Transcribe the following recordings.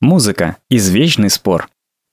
Музыка – извечный спор.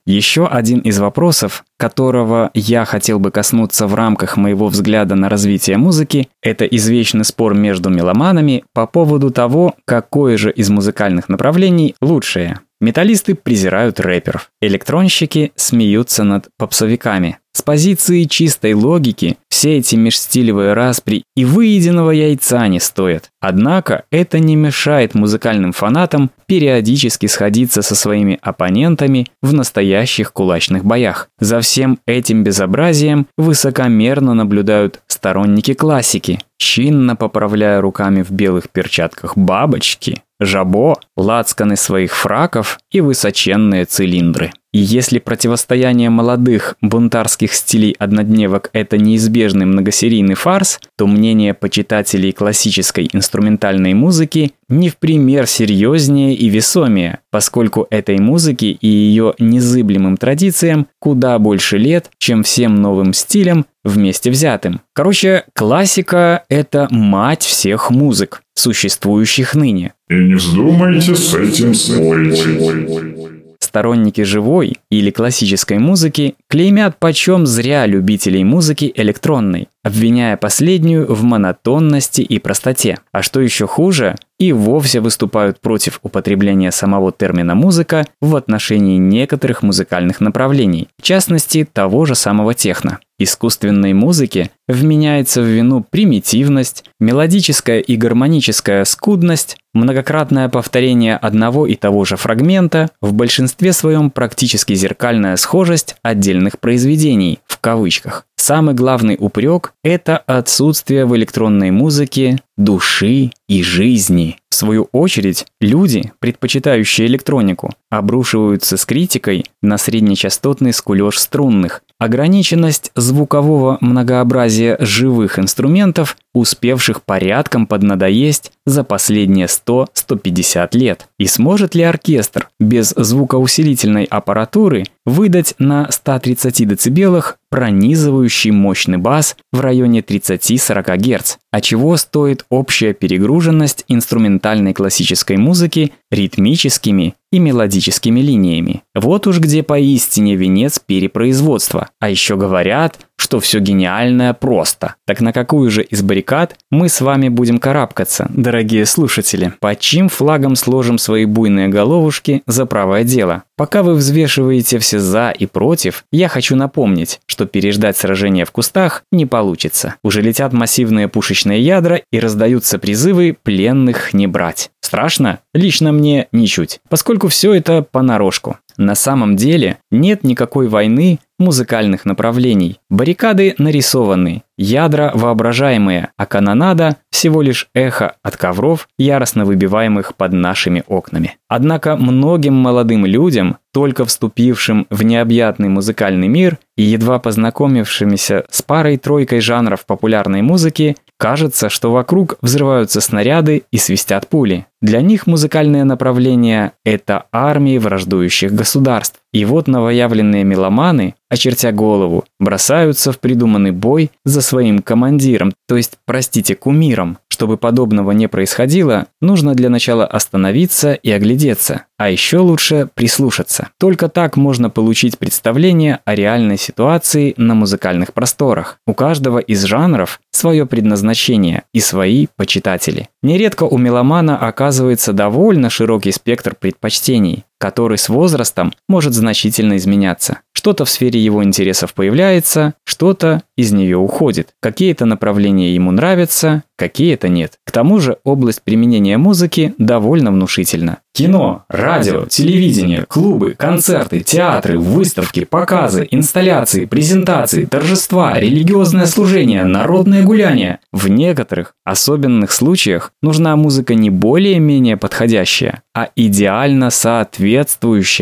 Еще один из вопросов, которого я хотел бы коснуться в рамках моего взгляда на развитие музыки, это извечный спор между меломанами по поводу того, какое же из музыкальных направлений лучшее. Металлисты презирают рэперов, электронщики смеются над попсовиками. С позиции чистой логики все эти межстилевые распри и выеденного яйца не стоят. Однако это не мешает музыкальным фанатам периодически сходиться со своими оппонентами в настоящих кулачных боях. За всем этим безобразием высокомерно наблюдают сторонники классики, чинно поправляя руками в белых перчатках бабочки, жабо, лацканы своих фраков и высоченные цилиндры. И если противостояние молодых бунтарских стилей однодневок – это неизбежный многосерийный фарс, то мнение почитателей классической инструментальной музыки не в пример серьезнее и весомее, поскольку этой музыке и ее незыблемым традициям куда больше лет, чем всем новым стилям вместе взятым. Короче, классика – это мать всех музык, существующих ныне. И не вздумайте с этим спорить. Сторонники живой или классической музыки клеймят почем зря любителей музыки электронной, обвиняя последнюю в монотонности и простоте. А что еще хуже, и вовсе выступают против употребления самого термина «музыка» в отношении некоторых музыкальных направлений, в частности, того же самого техно. Искусственной музыке вменяется в вину примитивность, мелодическая и гармоническая скудность, многократное повторение одного и того же фрагмента, в большинстве своем практически зеркальная схожесть отдельных произведений, в кавычках. Самый главный упрек – это отсутствие в электронной музыке души и жизни. В свою очередь, люди, предпочитающие электронику, обрушиваются с критикой на среднечастотный скулеж струнных, ограниченность звукового многообразия живых инструментов, успевших порядком поднадоесть за последние 100-150 лет. И сможет ли оркестр без звукоусилительной аппаратуры выдать на 130 дБ пронизывающий мощный бас в районе 30-40 Гц, а чего стоит общая перегруженность инструментальной классической музыки ритмическими и мелодическими линиями. Вот уж где поистине венец перепроизводства. А еще говорят, что все гениальное просто. Так на какую же из баррикад мы с вами будем карабкаться, дорогие слушатели? Под чьим флагом сложим свои буйные головушки за правое дело? Пока вы взвешиваете все за и против, я хочу напомнить, что переждать сражение в кустах не получится. Уже летят массивные пушечные ядра и раздаются призывы пленных не брать. Страшно? Лично мне ничуть, поскольку все это понарошку. На самом деле нет никакой войны музыкальных направлений. Баррикады нарисованы, ядра воображаемые, а канонада всего лишь эхо от ковров, яростно выбиваемых под нашими окнами. Однако многим молодым людям, только вступившим в необъятный музыкальный мир и едва познакомившимися с парой-тройкой жанров популярной музыки, кажется, что вокруг взрываются снаряды и свистят пули. Для них музыкальное направление – это армии враждующих государств. И вот новоявленные меломаны, очертя голову, бросаются в придуманный бой за своим командиром, то есть, простите, кумиром. Чтобы подобного не происходило, нужно для начала остановиться и оглядеться, а еще лучше прислушаться. Только так можно получить представление о реальной ситуации на музыкальных просторах. У каждого из жанров свое предназначение и свои почитатели. Нередко у меломана оказывается довольно широкий спектр предпочтений, который с возрастом может значительно изменяться. Что-то в сфере его интересов появляется, что-то из нее уходит. Какие-то направления ему нравятся, какие-то нет. К тому же область применения музыки довольно внушительна. Кино, радио, телевидение, клубы, концерты, театры, выставки, показы, инсталляции, презентации, торжества, религиозное служение, народное гуляние. В некоторых особенных случаях нужна музыка не более-менее подходящая, а идеально соответствующая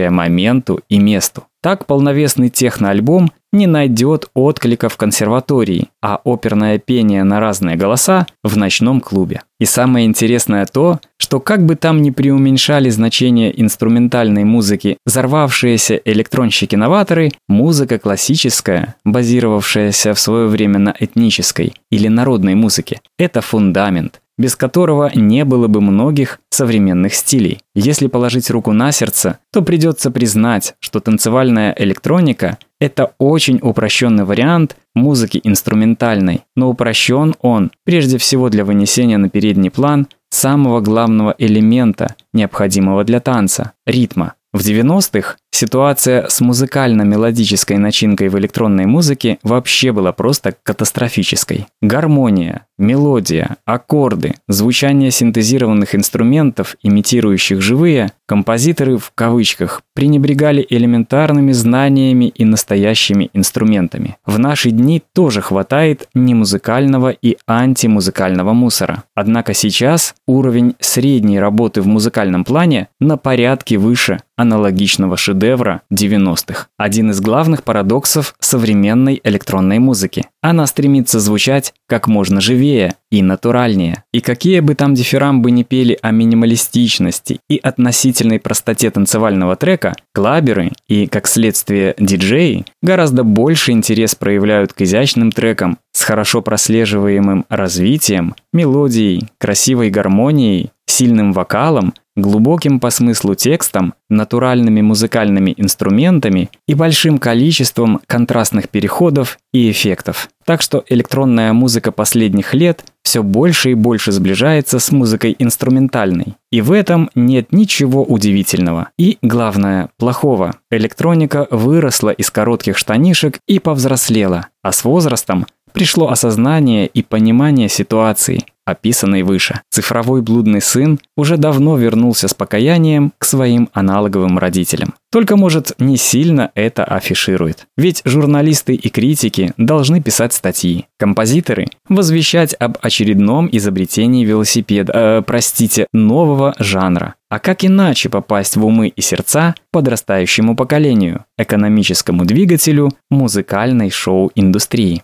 моменту и месту. Так полновесный техноальбом не найдет отклика в консерватории, а оперное пение на разные голоса в ночном клубе. И самое интересное то, что как бы там ни преуменьшали значение инструментальной музыки взорвавшиеся электронщики-новаторы, музыка классическая, базировавшаяся в свое время на этнической или народной музыке, это фундамент, без которого не было бы многих современных стилей. Если положить руку на сердце, то придется признать, что танцевальная электроника – это очень упрощенный вариант музыки инструментальной, но упрощен он прежде всего для вынесения на передний план самого главного элемента, необходимого для танца – ритма. В 90-х ситуация с музыкально-мелодической начинкой в электронной музыке вообще была просто катастрофической. Гармония, мелодия, аккорды, звучание синтезированных инструментов, имитирующих живые, композиторы в кавычках пренебрегали элементарными знаниями и настоящими инструментами. В наши дни тоже хватает немузыкального и антимузыкального мусора. Однако сейчас уровень средней работы в музыкальном плане на порядке выше аналогичного шедевра 90-х. Один из главных парадоксов современной электронной музыки. Она стремится звучать как можно живее и натуральнее. И какие бы там дифирамбы не пели о минималистичности и относительной простоте танцевального трека, клаберы и, как следствие, диджеи гораздо больше интерес проявляют к изящным трекам с хорошо прослеживаемым развитием, мелодией, красивой гармонией, сильным вокалом, глубоким по смыслу текстом, натуральными музыкальными инструментами и большим количеством контрастных переходов и эффектов. Так что электронная музыка последних лет все больше и больше сближается с музыкой инструментальной. И в этом нет ничего удивительного. И, главное, плохого. Электроника выросла из коротких штанишек и повзрослела, а с возрастом пришло осознание и понимание ситуации, описанной выше. Цифровой блудный сын уже давно вернулся с покаянием к своим аналоговым родителям. Только, может, не сильно это афиширует. Ведь журналисты и критики должны писать статьи. Композиторы – возвещать об очередном изобретении велосипеда, э, простите, нового жанра. А как иначе попасть в умы и сердца подрастающему поколению, экономическому двигателю музыкальной шоу-индустрии?